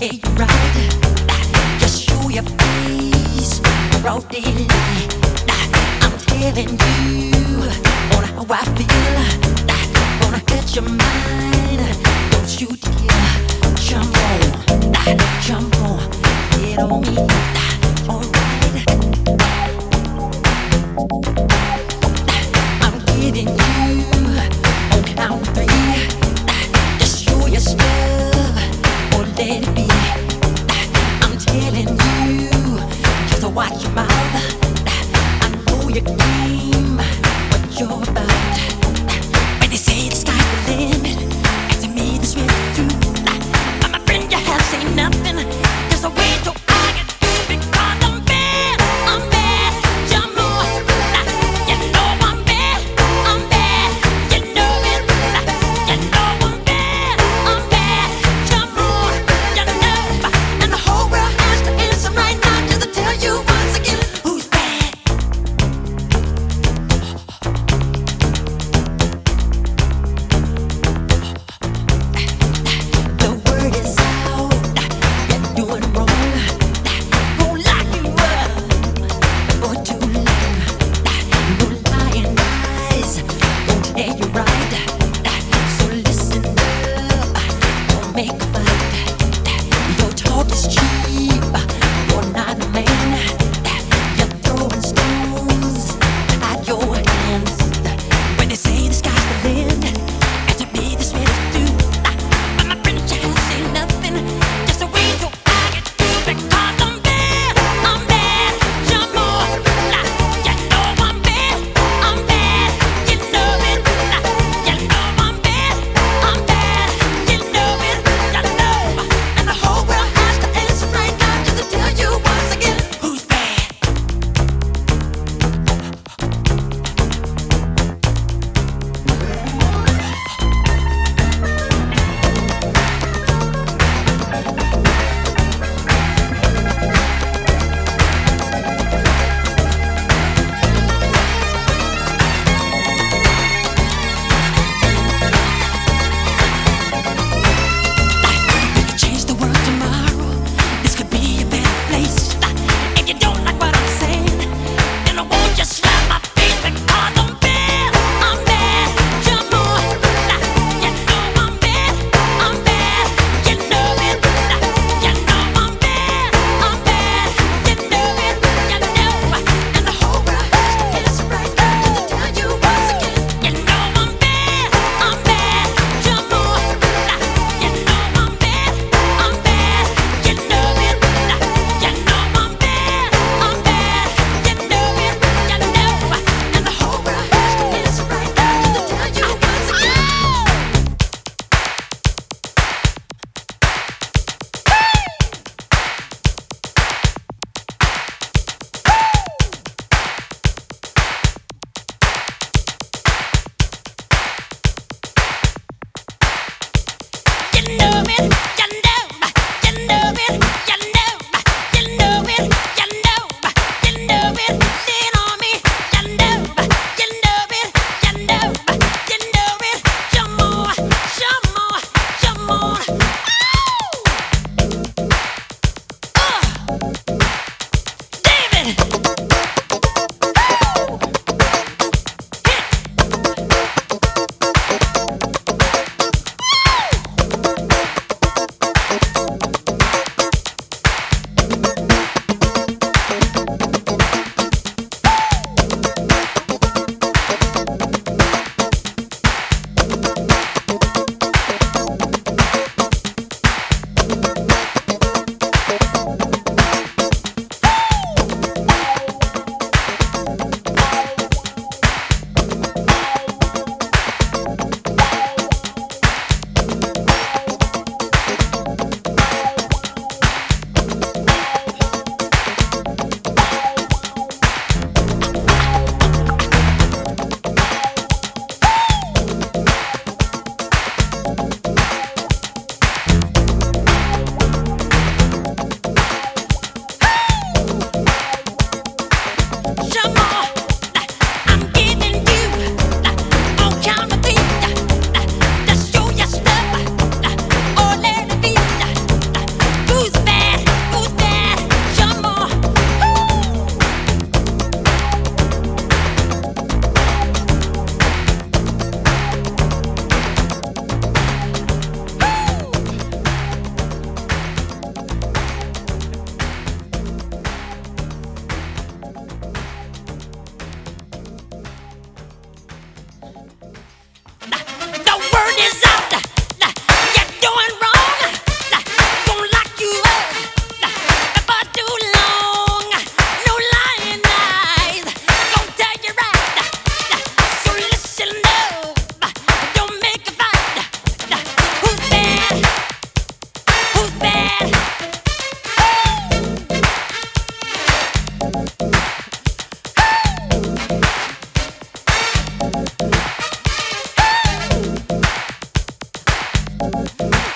You're right. Just show your face. I'm telling you get your mind. Don't you jump on, jump on, get on me. Alright. I'm you make fun. it. Música